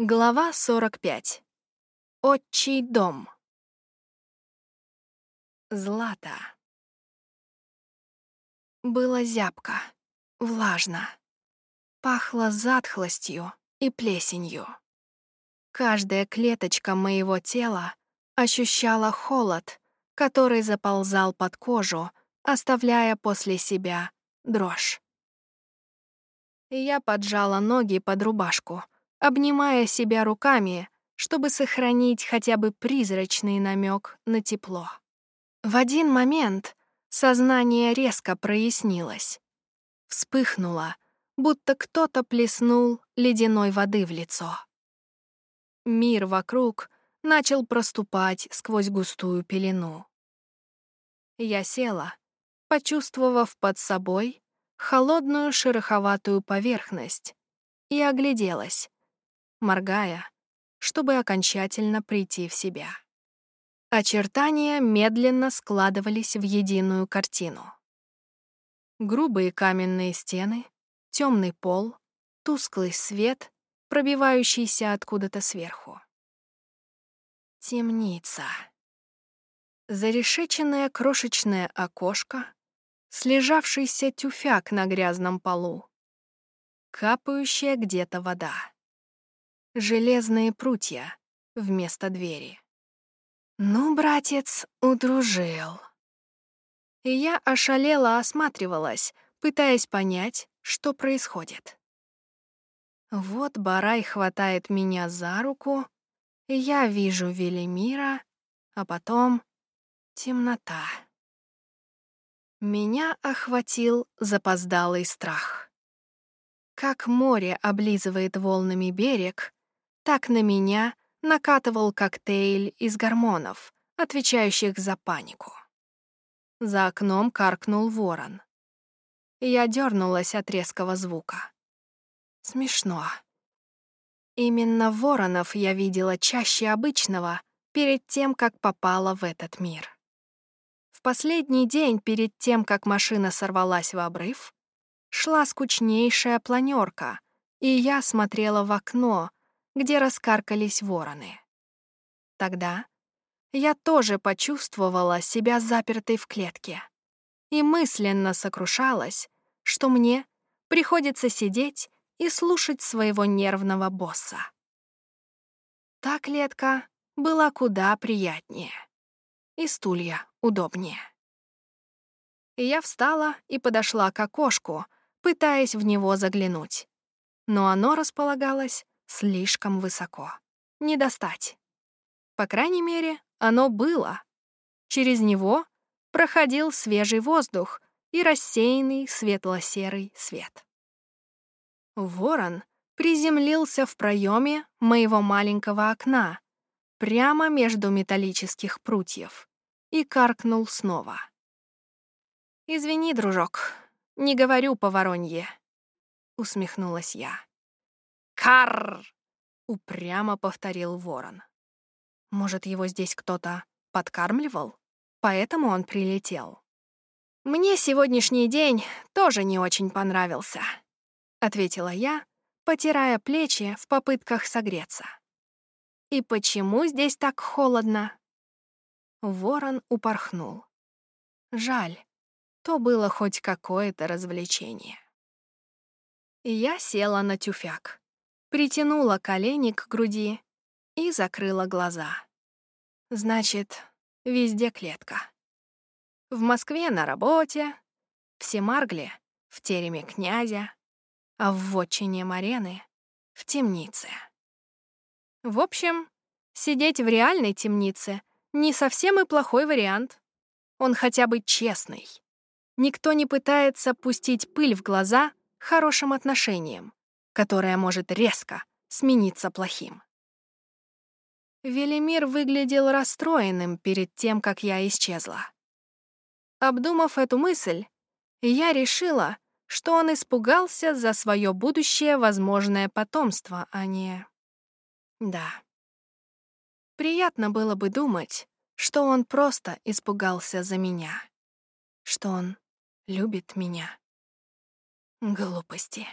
Глава 45. Отчий дом. Злата. Было зябко, влажно. Пахло затхлостью и плесенью. Каждая клеточка моего тела ощущала холод, который заползал под кожу, оставляя после себя дрожь. Я поджала ноги под рубашку — обнимая себя руками, чтобы сохранить хотя бы призрачный намек на тепло. В один момент сознание резко прояснилось. Вспыхнуло, будто кто-то плеснул ледяной воды в лицо. Мир вокруг начал проступать сквозь густую пелену. Я села, почувствовав под собой холодную шероховатую поверхность, и огляделась, моргая, чтобы окончательно прийти в себя. Очертания медленно складывались в единую картину. Грубые каменные стены, темный пол, тусклый свет, пробивающийся откуда-то сверху. Темница. Зарешеченное крошечное окошко, слежавшийся тюфяк на грязном полу, капающая где-то вода железные прутья вместо двери. Ну, братец, удружил. Я ошалела осматривалась, пытаясь понять, что происходит. Вот Барай хватает меня за руку, я вижу Велимира, а потом темнота. Меня охватил запоздалый страх. Как море облизывает волнами берег, так на меня накатывал коктейль из гормонов, отвечающих за панику. За окном каркнул ворон. Я дернулась от резкого звука. Смешно. Именно воронов я видела чаще обычного перед тем, как попала в этот мир. В последний день перед тем, как машина сорвалась в обрыв, шла скучнейшая планерка, и я смотрела в окно, где раскаркались вороны. Тогда я тоже почувствовала себя запертой в клетке и мысленно сокрушалась, что мне приходится сидеть и слушать своего нервного босса. Та клетка была куда приятнее, и стулья удобнее. Я встала и подошла к окошку, пытаясь в него заглянуть, но оно располагалось слишком высоко. Не достать. По крайней мере, оно было. Через него проходил свежий воздух и рассеянный светло-серый свет. Ворон приземлился в проеме моего маленького окна, прямо между металлических прутьев, и каркнул снова. «Извини, дружок, не говорю по воронье», — усмехнулась я. «Карр!» — упрямо повторил ворон. Может, его здесь кто-то подкармливал? Поэтому он прилетел. «Мне сегодняшний день тоже не очень понравился», — ответила я, потирая плечи в попытках согреться. «И почему здесь так холодно?» Ворон упорхнул. Жаль, то было хоть какое-то развлечение. Я села на тюфяк притянула колени к груди и закрыла глаза. Значит, везде клетка. В Москве на работе, в Семаргле в тереме князя, а в вотчине Марены — в темнице. В общем, сидеть в реальной темнице не совсем и плохой вариант. Он хотя бы честный. Никто не пытается пустить пыль в глаза хорошим отношениям которое может резко смениться плохим. Велимир выглядел расстроенным перед тем, как я исчезла. Обдумав эту мысль, я решила, что он испугался за свое будущее возможное потомство, а не... Да. Приятно было бы думать, что он просто испугался за меня, что он любит меня. Глупости.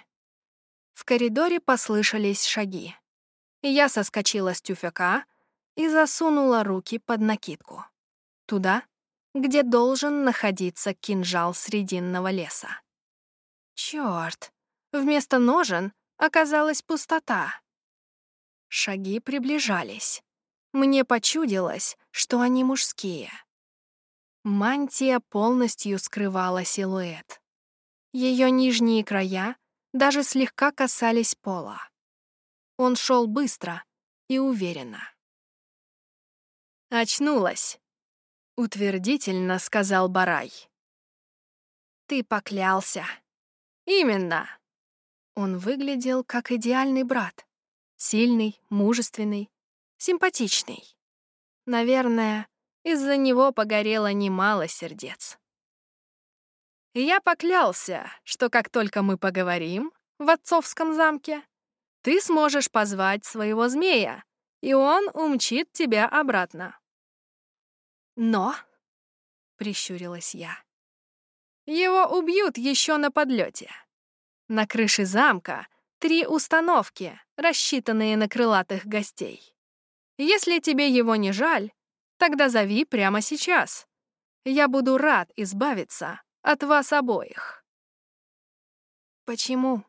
В коридоре послышались шаги. Я соскочила с тюфяка и засунула руки под накидку. Туда, где должен находиться кинжал срединного леса. Чёрт! Вместо ножен оказалась пустота. Шаги приближались. Мне почудилось, что они мужские. Мантия полностью скрывала силуэт. Ее нижние края даже слегка касались пола. Он шел быстро и уверенно. «Очнулась», — утвердительно сказал Барай. «Ты поклялся». «Именно». Он выглядел как идеальный брат. Сильный, мужественный, симпатичный. Наверное, из-за него погорело немало сердец. Я поклялся, что как только мы поговорим в отцовском замке, ты сможешь позвать своего змея, и он умчит тебя обратно. Но, — прищурилась я, — его убьют еще на подлете. На крыше замка три установки, рассчитанные на крылатых гостей. Если тебе его не жаль, тогда зови прямо сейчас. Я буду рад избавиться от вас обоих. Почему?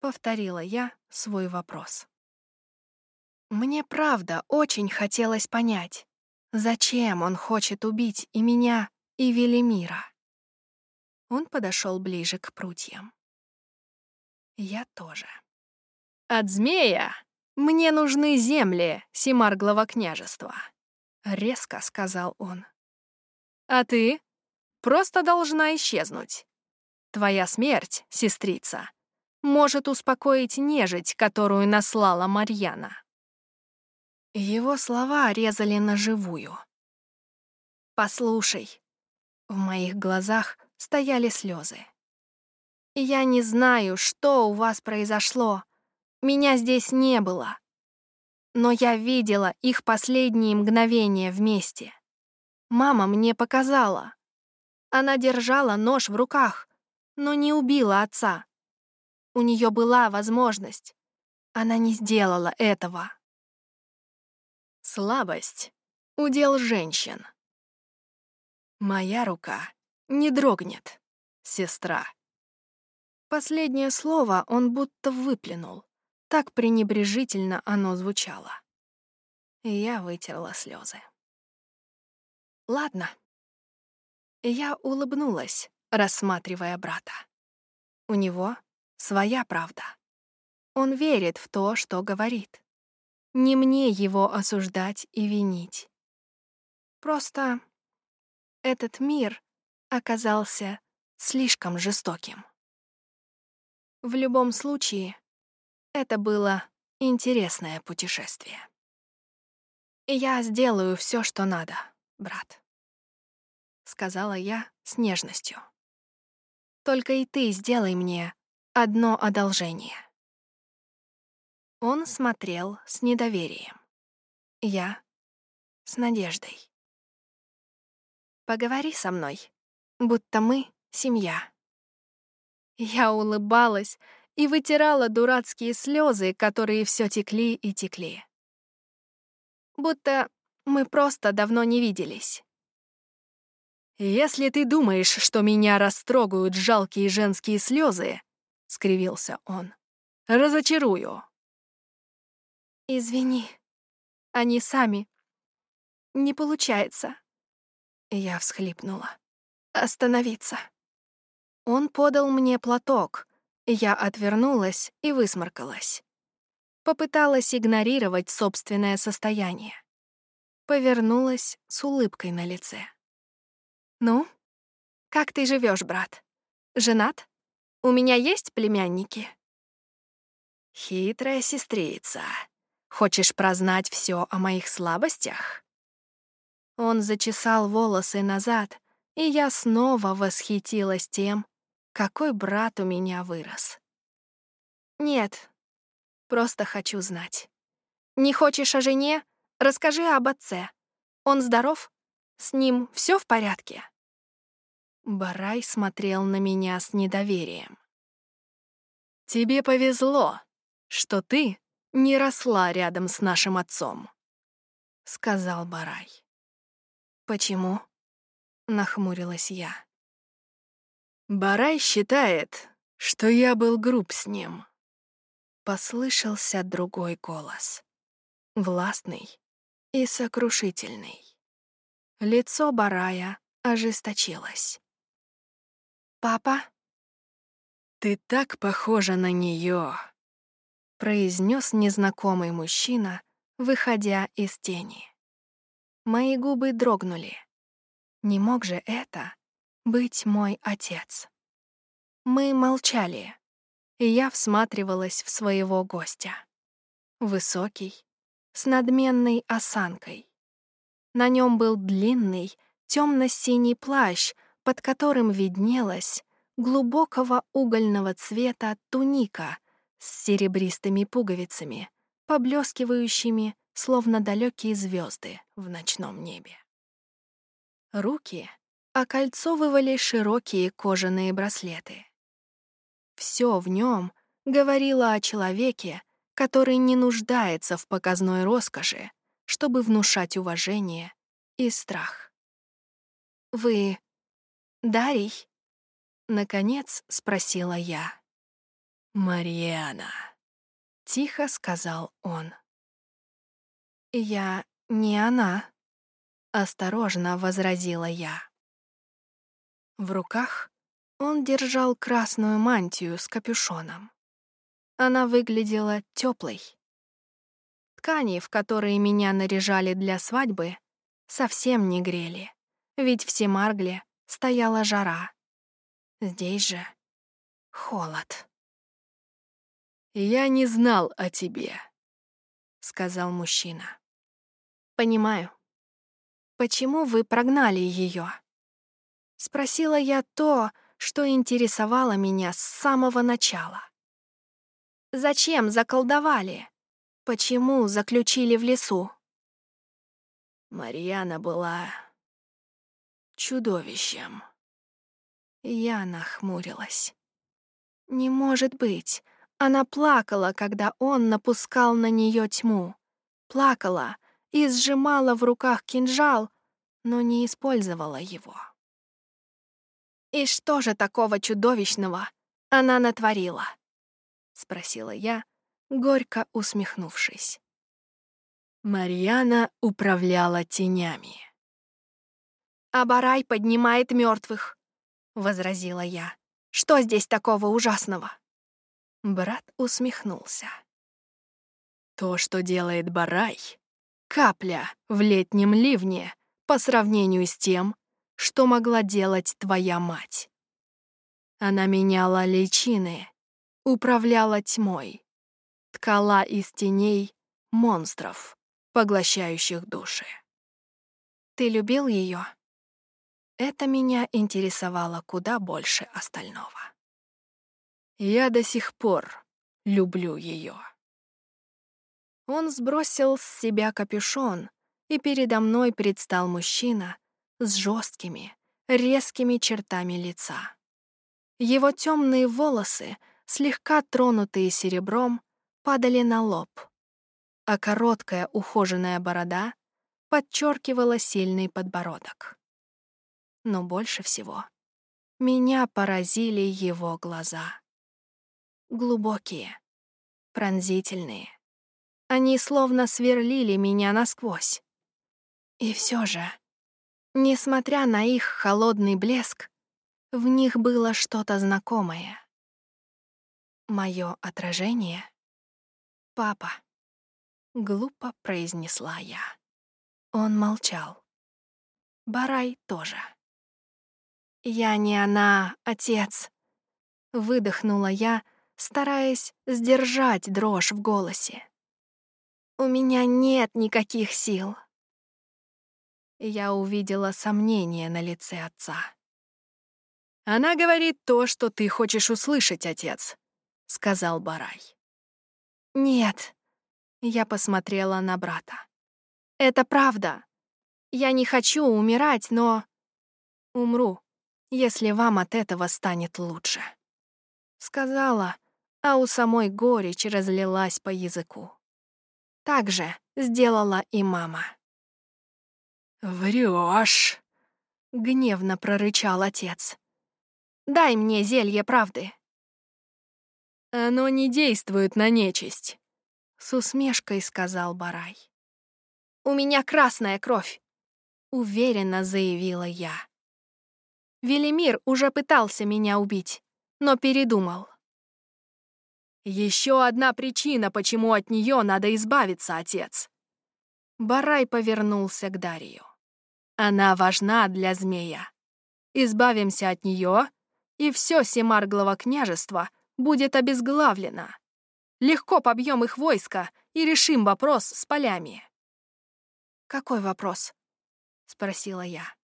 Повторила я свой вопрос. Мне правда очень хотелось понять, зачем он хочет убить и меня, и Велимира. Он подошел ближе к прутьям. Я тоже. От змея мне нужны земли Семарглого княжества, резко сказал он. А ты просто должна исчезнуть. Твоя смерть, сестрица, может успокоить нежить, которую наслала Марьяна. Его слова резали на живую. «Послушай». В моих глазах стояли слезы. «Я не знаю, что у вас произошло. Меня здесь не было. Но я видела их последние мгновения вместе. Мама мне показала. Она держала нож в руках, но не убила отца. У нее была возможность. Она не сделала этого. Слабость — удел женщин. Моя рука не дрогнет, сестра. Последнее слово он будто выплюнул. Так пренебрежительно оно звучало. И я вытерла слезы. Ладно. Я улыбнулась, рассматривая брата. У него своя правда. Он верит в то, что говорит. Не мне его осуждать и винить. Просто этот мир оказался слишком жестоким. В любом случае, это было интересное путешествие. Я сделаю все, что надо, брат, сказала я с нежностью. Только и ты сделай мне одно одолжение. Он смотрел с недоверием. Я — с надеждой. «Поговори со мной, будто мы — семья». Я улыбалась и вытирала дурацкие слезы, которые все текли и текли. Будто мы просто давно не виделись. «Если ты думаешь, что меня растрогают жалкие женские слезы, — скривился он, — разочарую. «Извини, они сами. Не получается». Я всхлипнула. «Остановиться». Он подал мне платок. Я отвернулась и высморкалась. Попыталась игнорировать собственное состояние. Повернулась с улыбкой на лице. «Ну, как ты живешь, брат? Женат? У меня есть племянники?» «Хитрая сестрица», Хочешь прознать все о моих слабостях?» Он зачесал волосы назад, и я снова восхитилась тем, какой брат у меня вырос. «Нет, просто хочу знать. Не хочешь о жене? Расскажи об отце. Он здоров? С ним все в порядке?» Барай смотрел на меня с недоверием. «Тебе повезло, что ты не росла рядом с нашим отцом», — сказал Барай. «Почему?» — нахмурилась я. «Барай считает, что я был груб с ним». Послышался другой голос, властный и сокрушительный. Лицо Барая ожесточилось. «Папа?» «Ты так похожа на нее, произнес незнакомый мужчина, выходя из тени. Мои губы дрогнули. Не мог же это быть мой отец? Мы молчали, и я всматривалась в своего гостя. Высокий, с надменной осанкой. На нем был длинный, темно-синий плащ, под которым виднелась глубокого угольного цвета туника с серебристыми пуговицами, поблескивающими, словно далекие звезды в ночном небе. Руки окольцовывали широкие кожаные браслеты. Все в нем говорило о человеке, который не нуждается в показной роскоши, чтобы внушать уважение и страх. «Вы Дарий?» — наконец спросила я. «Марьяна», — тихо сказал он. «Я не она», — осторожно возразила я. В руках он держал красную мантию с капюшоном. Она выглядела теплой. Ткани, в которые меня наряжали для свадьбы, совсем не грели, ведь в Семаргле стояла жара. Здесь же холод. «Я не знал о тебе», — сказал мужчина. «Понимаю. Почему вы прогнали ее? Спросила я то, что интересовало меня с самого начала. «Зачем заколдовали? Почему заключили в лесу?» Марьяна была чудовищем. Я нахмурилась. «Не может быть!» Она плакала, когда он напускал на нее тьму. Плакала и сжимала в руках кинжал, но не использовала его. «И что же такого чудовищного она натворила?» — спросила я, горько усмехнувшись. Марьяна управляла тенями. «А Барай поднимает мертвых», — возразила я. «Что здесь такого ужасного?» Брат усмехнулся. «То, что делает Барай, капля в летнем ливне по сравнению с тем, что могла делать твоя мать. Она меняла личины, управляла тьмой, ткала из теней монстров, поглощающих души. Ты любил ее? Это меня интересовало куда больше остального. Я до сих пор люблю ее. Он сбросил с себя капюшон, и передо мной предстал мужчина с жесткими, резкими чертами лица. Его темные волосы, слегка тронутые серебром, падали на лоб, а короткая ухоженная борода подчеркивала сильный подбородок. Но больше всего меня поразили его глаза. Глубокие, пронзительные. Они словно сверлили меня насквозь. И все же Несмотря на их холодный блеск, в них было что-то знакомое. Мое отражение? Папа. Глупо произнесла я. Он молчал. Барай тоже. «Я не она, отец!» Выдохнула я, стараясь сдержать дрожь в голосе. «У меня нет никаких сил!» я увидела сомнение на лице отца. «Она говорит то, что ты хочешь услышать, отец», — сказал Барай. «Нет», — я посмотрела на брата. «Это правда. Я не хочу умирать, но умру, если вам от этого станет лучше», — сказала, а у самой горечь разлилась по языку. Так же сделала и мама. «Врёшь!» — гневно прорычал отец. «Дай мне зелье правды». «Оно не действует на нечисть», — с усмешкой сказал Барай. «У меня красная кровь», — уверенно заявила я. Велимир уже пытался меня убить, но передумал. Еще одна причина, почему от нее надо избавиться, отец. Барай повернулся к Дарию. Она важна для змея. Избавимся от нее, и все Семарглово княжество будет обезглавлено. Легко побьем их войско и решим вопрос с полями. «Какой вопрос?» — спросила я.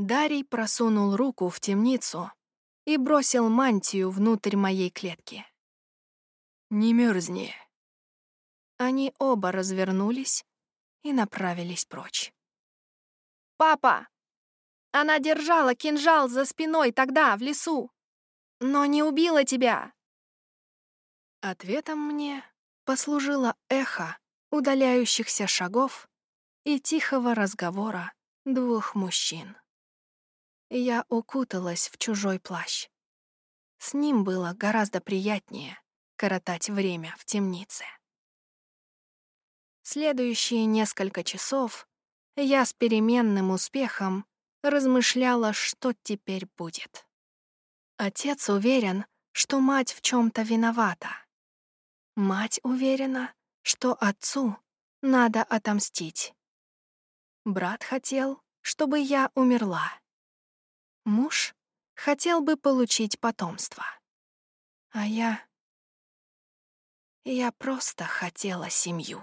Дарий просунул руку в темницу и бросил мантию внутрь моей клетки. «Не мерзни». Они оба развернулись и направились прочь. «Папа! Она держала кинжал за спиной тогда, в лесу, но не убила тебя!» Ответом мне послужило эхо удаляющихся шагов и тихого разговора двух мужчин. Я укуталась в чужой плащ. С ним было гораздо приятнее коротать время в темнице. Следующие несколько часов я с переменным успехом размышляла, что теперь будет. Отец уверен, что мать в чем то виновата. Мать уверена, что отцу надо отомстить. Брат хотел, чтобы я умерла. Муж хотел бы получить потомство. А я... Я просто хотела семью.